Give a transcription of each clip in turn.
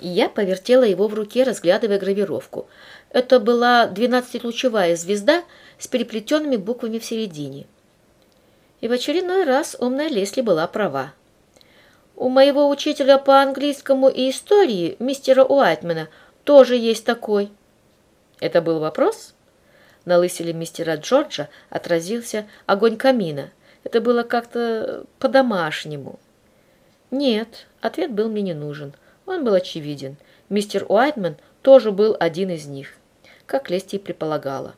Я повертела его в руке, разглядывая гравировку. Это была двенадцатилучевая звезда с переплетенными буквами в середине. И в очередной раз умная Лесли была права. У моего учителя по английскому и истории, мистера Уайтмена, тоже есть такой. Это был вопрос? На лысине мистера Джорджа отразился огонь камина. Это было как-то по-домашнему. Нет, ответ был мне не нужен. Он был очевиден. Мистер Уайтман тоже был один из них, как Лести и предполагала.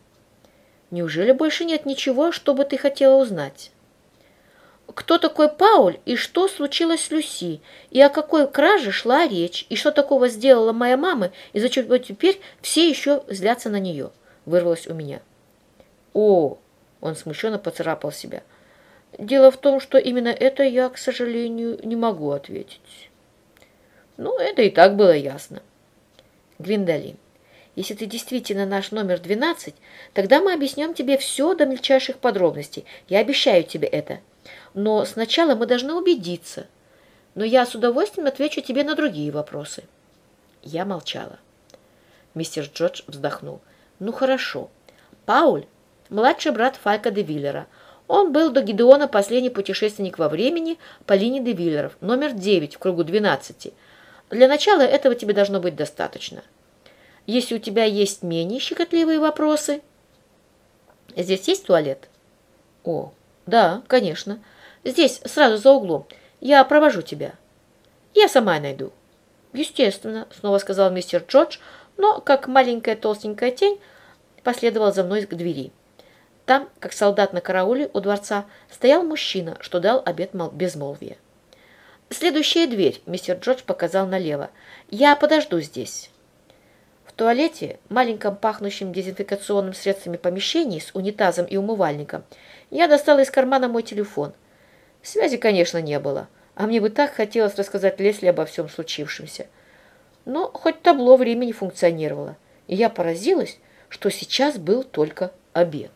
Неужели больше нет ничего, что бы ты хотела узнать? Кто такой Пауль и что случилось с Люси, и о какой краже шла речь, и что такого сделала моя мама, и зачем теперь все еще злятся на нее, вырвалось у меня. О, он смущенно поцарапал себя. Дело в том, что именно это я, к сожалению, не могу ответить. Ну, это и так было ясно. Гвиндолин, если ты действительно наш номер 12, тогда мы объяснем тебе все до мельчайших подробностей. Я обещаю тебе это. Но сначала мы должны убедиться. Но я с удовольствием отвечу тебе на другие вопросы. Я молчала. Мистер Джордж вздохнул. Ну хорошо. Пауль – младший брат Фалька де Виллера. Он был до Гидеона последний путешественник во времени по линии де Виллеров, номер 9 в кругу 12. Для начала этого тебе должно быть достаточно. Если у тебя есть менее щекотливые вопросы... Здесь есть туалет? О, да, конечно. Здесь, сразу за углом. Я провожу тебя. Я сама найду. Естественно, снова сказал мистер Джордж, но, как маленькая толстенькая тень, последовал за мной к двери. Там, как солдат на карауле у дворца, стоял мужчина, что дал обет безмолвия. «Следующая дверь», — мистер Джордж показал налево. «Я подожду здесь». В туалете, маленьком пахнущем дезинфекционным средствами помещении с унитазом и умывальником, я достала из кармана мой телефон. Связи, конечно, не было, а мне бы так хотелось рассказать Лесли обо всем случившемся. Но хоть табло времени функционировало, и я поразилась, что сейчас был только обед.